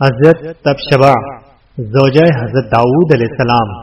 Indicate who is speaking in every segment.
Speaker 1: حضرت تبشبہ زوجہ حضرت داؤد علیہ السلام۔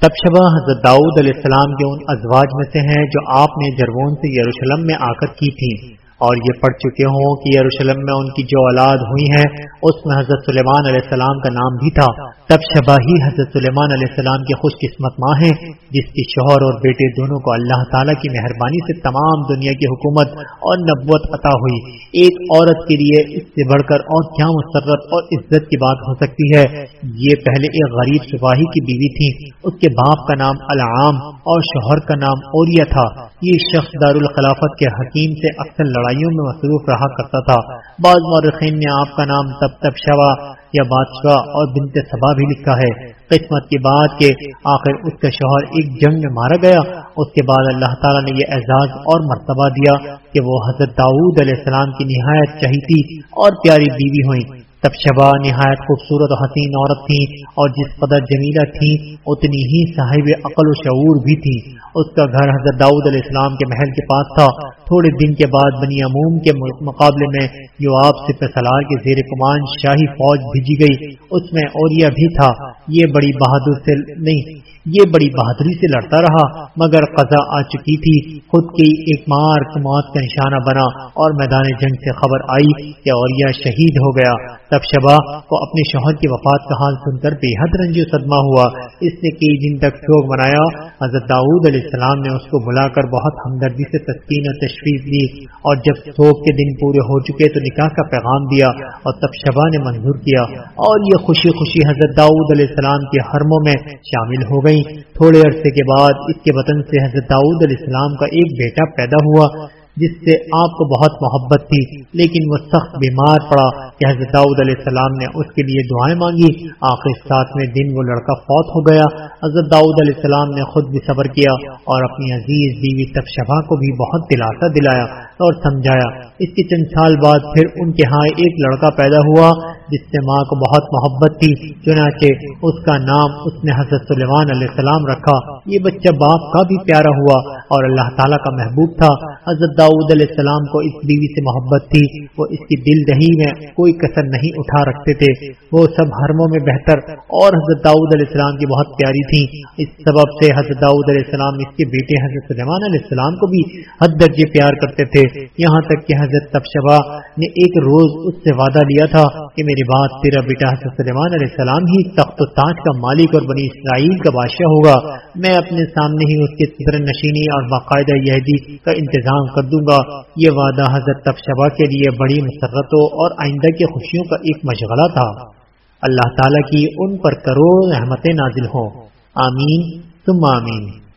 Speaker 1: تبشبہ حضرت داؤد علیہ السلام کے ان ازواج میں سے ہیں جو آپ نے جرون سے یروشلم میں آ کر کی تھیں۔ اور یہ پڑھ چکے ہوں کہ یروشلم میں ان کی جو اولاد ہوئی ہے اس میں حضرت سلیمان علیہ السلام کا نام بھی تھا۔ تب شباہی حضرت سلیمان علیہ السلام کی خوش قسمت ماں ہیں، جس کی شوہر اور بیٹے دونوں کو اللہ تعالیٰ کی مہربانی سے تمام دنیا کی حکومت اور نبوت عطا ہوئی۔ ایک عورت کے لیے اس سے بڑھ کر اور کیا مسرت اور عزت کی بات ہو سکتی ہے؟ یہ پہلے ایک غریب سپاہی کی بیوی تھی۔ اس کے باپ کا نام العام اور شوہر کا نام اوریا تھا۔ یہ شخص دارالخلافت کے حکیم سے اکثر لڑائیوں میں مصروف رہا کرتا تھا۔ بعض مورخین نے آپ کا نام تب تب شوا یا بادشاہ اور بنت سبا بھی لکھا ہے۔ قسمت کی بات کے آخر اس کا شوہر ایک جنگ میں مارا گیا۔ اس کے بعد اللہ تعالیٰ نے یہ اعزاز اور مرتبہ دیا کہ وہ حضرت داؤد علیہ السلام کی نہایت چہیتی اور پیاری بیوی ہوئی تب شبا نہایت خوبصورت و حسین عورت تھی اور جس قدر جمیلہ تھی، اتنی ہی صاحب عقل و شعور بھی تھی۔ اس کا گھر حضرت داؤد علیہ السلام کے محل کے پاس تھا۔ تھوڑے دن کے بعد بنی عموم کے مقابلے میں جو آپ سے سلار کے زیر کمان شاہی فوج بھیجی گئی۔ اس میں اوریا بھی تھا یہ بڑی بہادر سے نہیں۔ یہ بڑی بہادری سے لڑتا رہا، مگر قضا آ چکی تھی۔ خود کی ایک مار موت کا نشانہ بنا اور میدان جنگ سے خبر آئی کہ اوریا شہید ہو گیا۔ تب شبا کو اپنے شوہر کی وفات کا حال سن کر بے حد رنجی صدمہ ہوا۔ اس نے کئی دن تک شوق منایا حضرت داؤد علیہ السلام نے اس کو بلا کر بہت ہمدردی سے تسکین اور تشریف دی اور جب شوق کے دن پورے ہو چکے تو نکاح کا پیغام دیا اور تب شبا نے منظور کیا۔ اور یہ خوشی خوشی حضرت داؤد علیہ السلام کے حرموں میں شامل ہو گئی۔ تھوڑے عرصے کے بعد اس کے وطن سے حضرت داؤد علیہ السلام کا ایک بیٹا پیدا ہوا، جس سے آپ کو بہت محبت تھی۔ لیکن وہ سخت بیمار پڑا کہ حضرت داؤد علیہ السلام نے اس کے لیے دعائیں مانگی۔ آخر ساتویں دن وہ لڑکا فوت ہو گیا۔ حضرت داؤد علیہ السلام نے خود بھی صبر کیا اور اپنی عزیز بیوی تب کو بھی بہت دلاسا دلایا۔ اور سمجھایا۔ اس کے چند سال بعد پھر ان کے ہاں ایک لڑکا پیدا ہوا، جس سے ماں کو بہت محبت تھی، چنانچہ اس کا نام اس نے حضرت سلیمان علیہ السلام رکھا۔ یہ بچہ باپ کا بھی پیارا ہوا اور اللہ تعالیٰ کا محبوب تھا۔ حضرت داؤد علیہ السلام کو اس بیوی سے محبت تھی۔ وہ اس کی دل دہی میں کوئی کسر نہیں اٹھا رکھتے تھے۔ وہ سب حرموں میں بہتر اور حضرت داؤد علیہ السلام کی بہت پیاری تھی اس سبب سے حضرت داؤد علیہ السلام اس کے بیٹے حضرت سلیمان علیہ السلام کو بھی حد درجے پیار کرتے تھے۔ یہاں تک کہ حضرت تبشبہ نے ایک روز اس سے وعدہ لیا تھا کہ میرے بعد تیرا بیٹا حضرت سلیمان علیہ السلام ہی تخت و تاج کا مالک اور بنی اسرائیل کا بادشاہ ہوگا۔ میں اپنے سامنے ہی اس کے نشینی اور باقاعدہ یہدی کا انتظام کر دوں گا۔ یہ وعدہ حضرت تبشبہ کے لیے بڑی مسرتوں اور آئندہ کی خوشیوں کا ایک مشغلہ تھا۔ اللہ تعالیٰ کی ان پر کروڑ رحمتیں نازل ہوں۔ آمین۔ تم آمین۔